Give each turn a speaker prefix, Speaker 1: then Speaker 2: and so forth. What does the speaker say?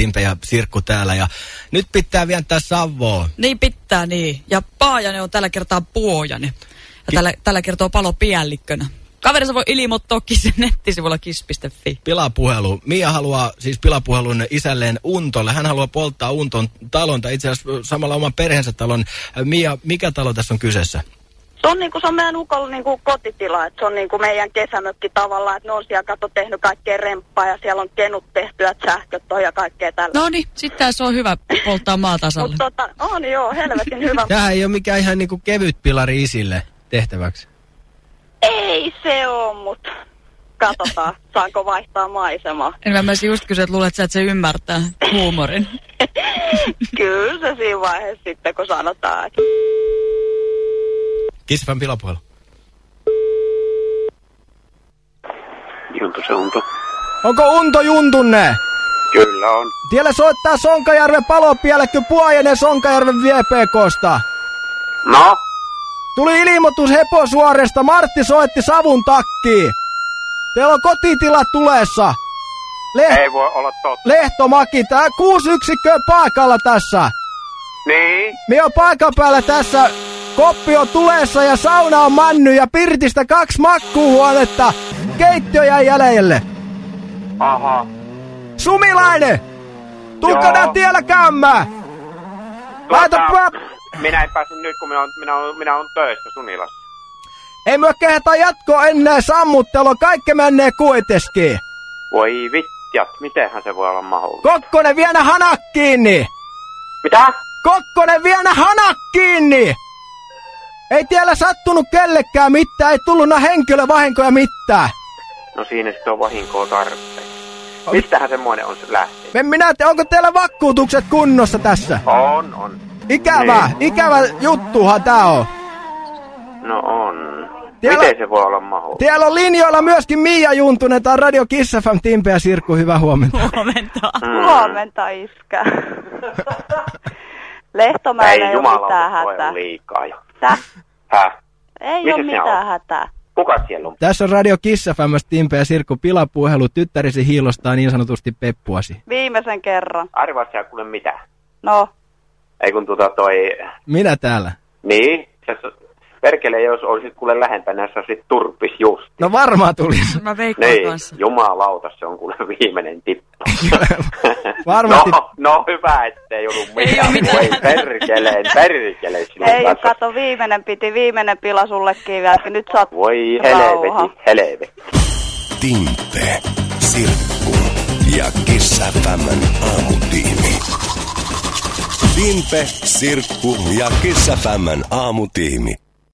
Speaker 1: Timpe ja Sirkku täällä. Ja nyt pitää vientää Savoa.
Speaker 2: Niin pitää, niin. Ja Paajanen on tällä kertaa Puojanen. Ja tällä, tällä kertoo palo piällikkönä. Kaverissa voi ilmoittaa sen nettisivulla kiss.fi.
Speaker 1: Pilapuhelu. Mia haluaa siis pilapuhelun isälleen Untolle. Hän haluaa polttaa Unton talon, tai itse asiassa samalla oman perheensä talon. Mia, mikä talo tässä on kyseessä?
Speaker 3: Se on, niinku, se on meidän ukolla niinku kotitila, että se on niinku meidän kesämökki tavallaan, että ne on siellä kato tehnyt kaikkea remppaa ja siellä on kenut tehty, että sähköt on ja kaikkea tällä.
Speaker 2: No niin, sitten se on hyvä polttaa maatasalle.
Speaker 3: Mutta tota, on joo, helvetin hyvä.
Speaker 1: Tämä ei ole mikään ihan niinku kevyt pilari isille tehtäväksi.
Speaker 3: Ei se oo, mutta katsotaan, saanko vaihtaa maisemaa.
Speaker 2: En mä myös just kysyä, että luulet sä, että se ymmärtää huumorin.
Speaker 3: Kyllä se siinä vaiheessa sitten, kun sanotaan, että...
Speaker 1: Kissafan pilapuhelu.
Speaker 4: Juntu se untu.
Speaker 1: Onko Unto Juntunne?
Speaker 4: Kyllä on.
Speaker 1: Tiellä soittaa Sonkajärven palopielekkö Puajanen Sonkajärven VPKsta.
Speaker 4: No?
Speaker 1: Tuli ilmoitus Heposuoresta. Martti soitti savun takkiin. Teillä on kotitila tulessa.
Speaker 4: Leht Ei voi olla totta.
Speaker 1: Lehtomaki. Tää kuusi yksikköä paikalla tässä.
Speaker 4: Niin?
Speaker 1: Me on paikan päällä tässä. Koppi on tulessa ja sauna on manny ja pirtistä kaksi makkuuhuonetta. Keittiö jäi jäljelle.
Speaker 4: Aha.
Speaker 1: Sumilainen! Tukkana tiellä kämmää! Laita
Speaker 4: tuota, Minä en pääse nyt, kun minä olen, minä olen, minä olen töissä Sunilassa.
Speaker 1: Ei myö kehtaa jatkoa ennen sammuttelua, kaikki menee kuitenkin.
Speaker 4: Voi vittiat, mitenhän se voi olla mahdollista?
Speaker 1: Kokkonen vienä hanak kiinni!
Speaker 4: Mitä?
Speaker 1: Kokkonen vienä hanak kiinni! Ei tiellä sattunut kellekään mitään, ei tullut henkilövahinkoja mitään.
Speaker 4: No siinä sitten on vahinkoa tarpeen. Mistähän semmoinen on se lähtee?
Speaker 1: En minä te, onko teillä vakuutukset kunnossa tässä?
Speaker 4: On, on.
Speaker 1: Ikävä, niin. ikävä juttuhan tää on.
Speaker 4: No on. Tiellä, Miten se voi olla mahdollista?
Speaker 1: Täällä on linjoilla myöskin Mia Juntunen, tää on Radio Kiss FM, Timpe ja Sirkku, hyvää huomenta.
Speaker 2: Huomenta.
Speaker 3: Mm. Huomenta, iskä. Lehtomäellä ei, ei ole mitään hätää.
Speaker 4: liikaa jo.
Speaker 3: Tää?
Speaker 4: Häh?
Speaker 3: Ei Missä ole mitään hätää.
Speaker 4: Kuka siellä on?
Speaker 1: Tässä on Radio Kiss FM, Timpe ja Sirkku pilapuhelu. Tyttärisi hiilostaa niin sanotusti peppuasi.
Speaker 3: Viimeisen kerran.
Speaker 4: Arvaat sä kuule mitä?
Speaker 3: No.
Speaker 4: Ei kun tuota toi...
Speaker 1: Minä täällä?
Speaker 4: Niin, Perkele, jos olisit kuule lähempänä, sä olisit turppis just.
Speaker 1: No varmaan tulisi.
Speaker 2: Mä veikkaan
Speaker 4: niin,
Speaker 2: kanssa.
Speaker 4: jumalauta, se on kuule viimeinen tippa.
Speaker 1: Varmasti.
Speaker 4: No, no hyvä, ettei ollut mitään.
Speaker 2: Ei mitään.
Speaker 4: Voi perkeleen, perkeleen.
Speaker 3: Ei, kanssa. kato, viimeinen piti, viimeinen pila sullekin vielä. Nyt sä oot
Speaker 4: Voi helveti, helveti.
Speaker 5: Timpe, Sirkku ja Kissäpämän aamutiimi. Timpe, Sirkku ja Kissäpämän aamutiimi.